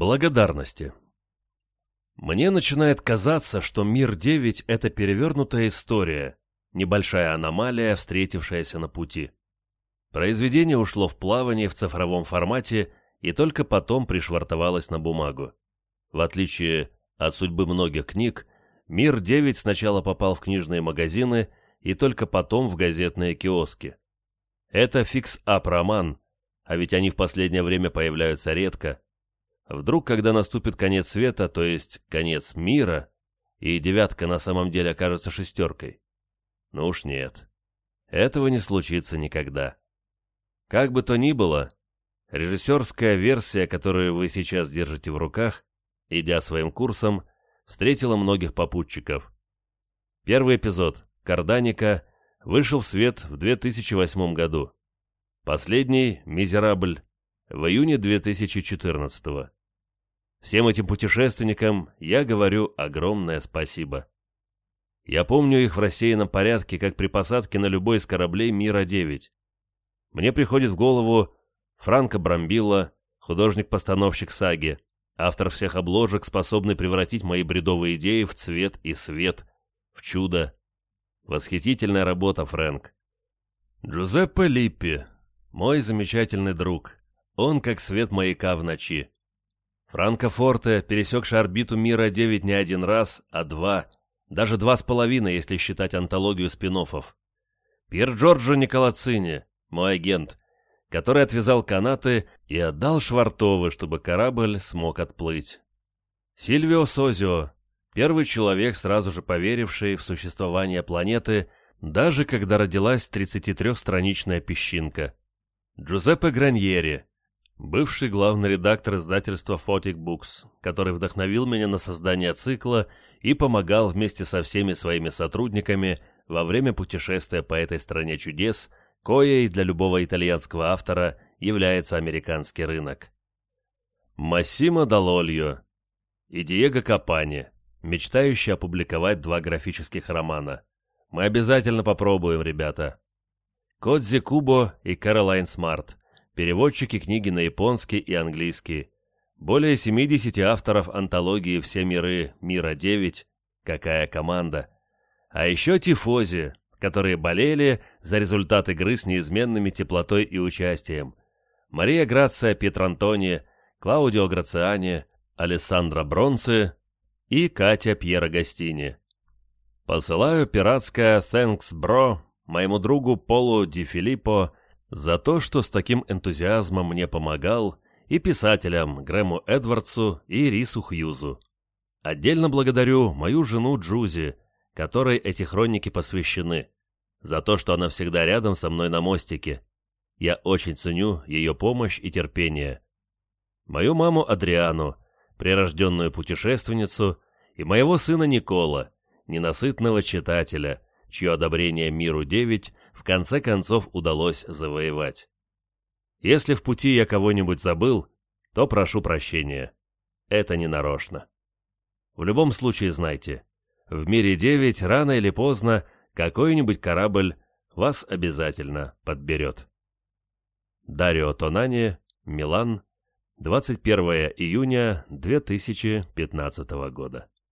Благодарности. Мне начинает казаться, что Мир-9 — это перевернутая история, небольшая аномалия, встретившаяся на пути. Произведение ушло в плавание в цифровом формате и только потом пришвартовалось на бумагу. В отличие от судьбы многих книг, Мир-9 сначала попал в книжные магазины и только потом в газетные киоски. Это fix-up роман, а ведь они в последнее время появляются редко, Вдруг, когда наступит конец света, то есть конец мира, и девятка на самом деле окажется шестеркой? Ну уж нет. Этого не случится никогда. Как бы то ни было, режиссерская версия, которую вы сейчас держите в руках, идя своим курсом, встретила многих попутчиков. Первый эпизод «Карданика» вышел в свет в 2008 году. Последний «Мизерабль» в июне 2014 года. Всем этим путешественникам я говорю огромное спасибо. Я помню их в рассеянном порядке, как при посадке на любой из кораблей Мира-9. Мне приходит в голову Франко Брамбилла, художник-постановщик саги, автор всех обложек, способный превратить мои бредовые идеи в цвет и свет, в чудо. Восхитительная работа, Фрэнк. Джузеппе Липпи, мой замечательный друг. Он как свет маяка в ночи. Франко Форте, пересекший орбиту мира 9 не один раз, а два, даже два с половиной, если считать антологию спин -оффов. Пьер Джорджо Николацини, мой агент, который отвязал канаты и отдал швартовы, чтобы корабль смог отплыть. Сильвио Созио, первый человек, сразу же поверивший в существование планеты, даже когда родилась 33-страничная песчинка. Джузеппе Граньери, бывший главный редактор издательства Photic Books, который вдохновил меня на создание цикла и помогал вместе со всеми своими сотрудниками во время путешествия по этой стране чудес, коей для любого итальянского автора является американский рынок. Массимо Далольо и Диего Капани, мечтающие опубликовать два графических романа. Мы обязательно попробуем, ребята. Кодзи Кубо и Каролайн Смарт – переводчики книги на японский и английский, более 70 авторов антологии «Все миры. Мира 9. Какая команда?» А еще тифози, которые болели за результат игры с неизменными теплотой и участием. Мария Грация Петрантони, Клаудио Грациани, Алессандро Бронци и Катя Пьера Гастини. Посылаю пиратское «Thanks, bro» моему другу Полу Ди Филиппо за то, что с таким энтузиазмом мне помогал, и писателям Грэму Эдвардсу и Рису Хьюзу. Отдельно благодарю мою жену Джузи, которой эти хроники посвящены, за то, что она всегда рядом со мной на мостике. Я очень ценю ее помощь и терпение. Мою маму Адриану, прирожденную путешественницу, и моего сына Никола, ненасытного читателя, чье одобрение миру 9 в конце концов удалось завоевать. Если в пути я кого-нибудь забыл, то прошу прощения. Это не нарочно. В любом случае знайте, в мире 9 рано или поздно какой-нибудь корабль вас обязательно подберет. Дарио Тонани, Милан, 21 июня 2015 года.